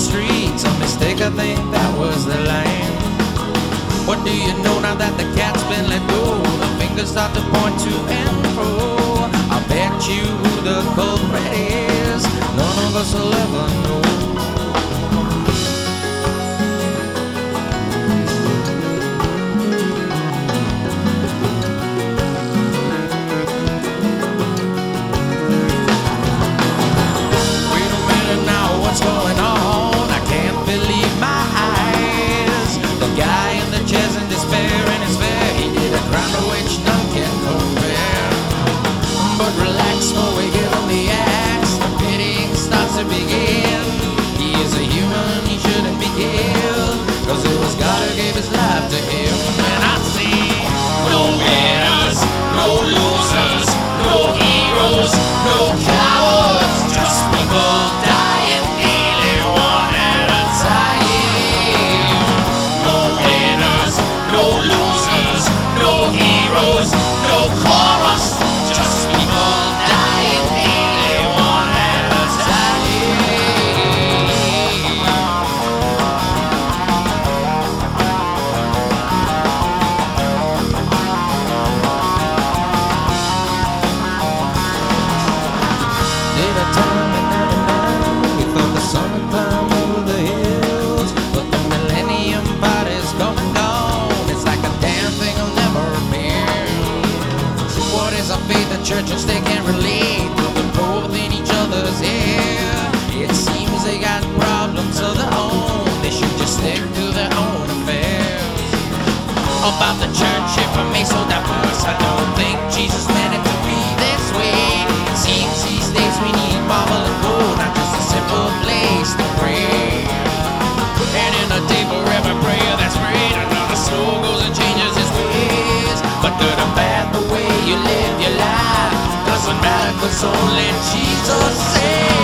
streets. A mistake, I think that was the line. What do you know now that the cat's been let go? The fingers start to point to and fro. I bet you who the culprit is. None of us will ever know. Just and was only Jesus saved.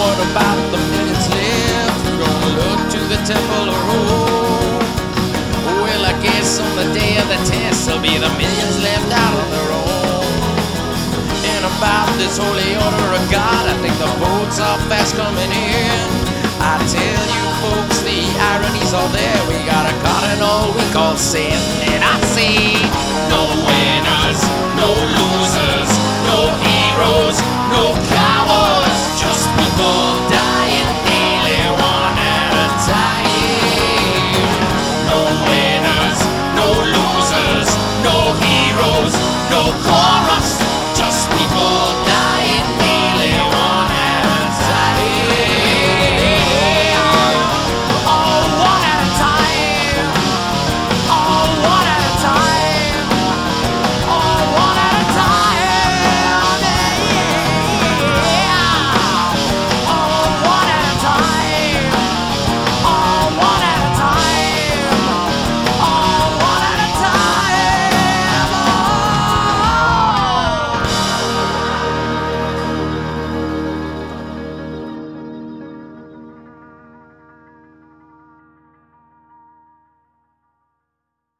what about the minutes left? Gonna look to the temple of Rome. Well, I guess on the day of the test, there'll be the millions left out on their own. And about this holy order of God, I think the boats are fast coming in. I tell you, folks, the irony's all there. We got a cardinal we call sin, and I see no winners, no